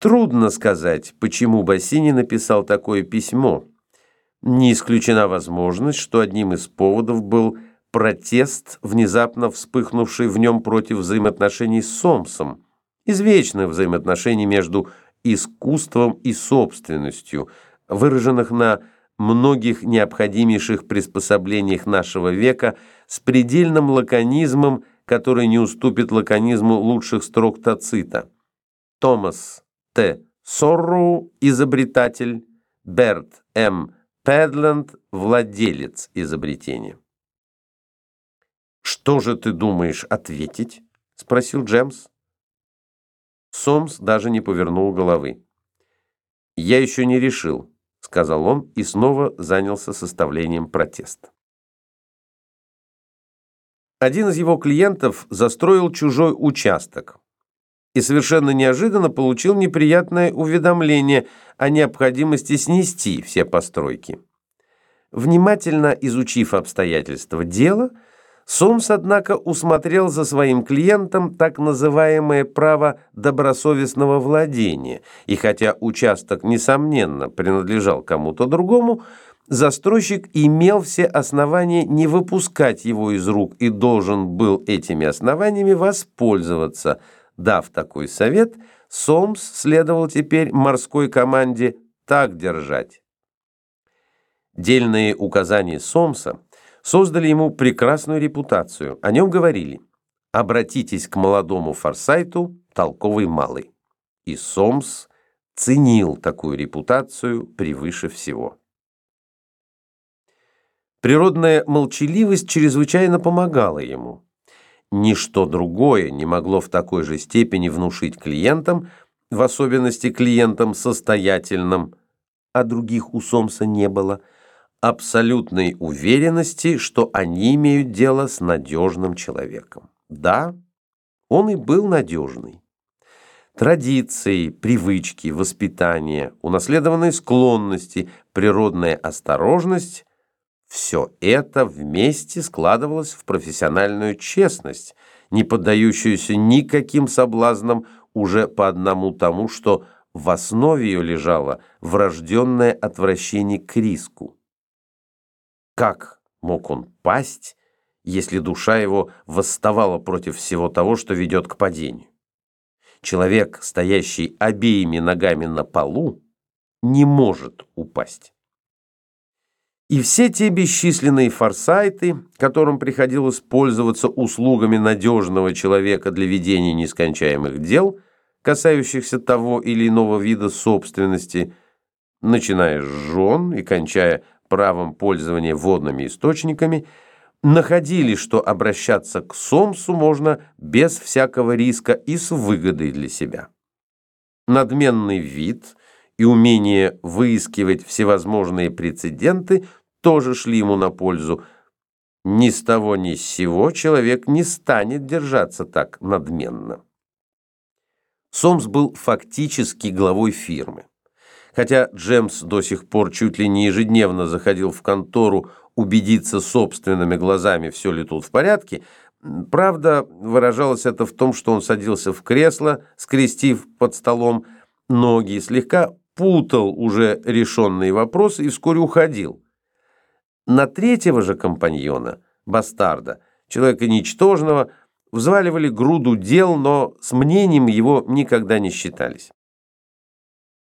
Трудно сказать, почему Бассини написал такое письмо. Не исключена возможность, что одним из поводов был протест, внезапно вспыхнувший в нем против взаимоотношений с Сомсом, извечных взаимоотношений между искусством и собственностью, выраженных на многих необходимейших приспособлениях нашего века с предельным лаконизмом, который не уступит лаконизму лучших строк Тацита. Томас Т. Сорроу – изобретатель, Берт М. Пэдленд – владелец изобретения. «Что же ты думаешь ответить?» – спросил Джемс. Сомс даже не повернул головы. «Я еще не решил», — сказал он и снова занялся составлением протеста. Один из его клиентов застроил чужой участок и совершенно неожиданно получил неприятное уведомление о необходимости снести все постройки. Внимательно изучив обстоятельства дела, Сомс, однако, усмотрел за своим клиентом так называемое право добросовестного владения, и хотя участок, несомненно, принадлежал кому-то другому, застройщик имел все основания не выпускать его из рук и должен был этими основаниями воспользоваться. Дав такой совет, Сомс следовал теперь морской команде «так держать». Дельные указания Сомса – создали ему прекрасную репутацию. О нем говорили «Обратитесь к молодому Форсайту, толковый малый». И Сомс ценил такую репутацию превыше всего. Природная молчаливость чрезвычайно помогала ему. Ничто другое не могло в такой же степени внушить клиентам, в особенности клиентам состоятельным, а других у Сомса не было – абсолютной уверенности, что они имеют дело с надежным человеком. Да, он и был надежный. Традиции, привычки, воспитание, унаследованные склонности, природная осторожность – все это вместе складывалось в профессиональную честность, не поддающуюся никаким соблазнам уже по одному тому, что в основе ее лежало врожденное отвращение к риску. Как мог он пасть, если душа его восставала против всего того, что ведет к падению? Человек, стоящий обеими ногами на полу, не может упасть. И все те бесчисленные форсайты, которым приходилось пользоваться услугами надежного человека для ведения нескончаемых дел, касающихся того или иного вида собственности, начиная с жен и кончая правом пользования водными источниками, находили, что обращаться к Сомсу можно без всякого риска и с выгодой для себя. Надменный вид и умение выискивать всевозможные прецеденты тоже шли ему на пользу. Ни с того ни с сего человек не станет держаться так надменно. Сомс был фактически главой фирмы. Хотя Джемс до сих пор чуть ли не ежедневно заходил в контору убедиться собственными глазами, все ли тут в порядке, правда, выражалось это в том, что он садился в кресло, скрестив под столом ноги, слегка путал уже решенные вопросы и вскоре уходил. На третьего же компаньона, бастарда, человека ничтожного, взваливали груду дел, но с мнением его никогда не считались.